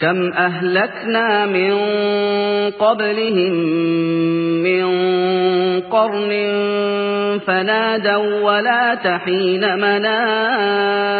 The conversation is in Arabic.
كَمْ أَهْلَكْنَا مِن قَبْلِهِم مِّن قَرْنٍ فَنَادَوا وَّلَاتَ حِينَ مناد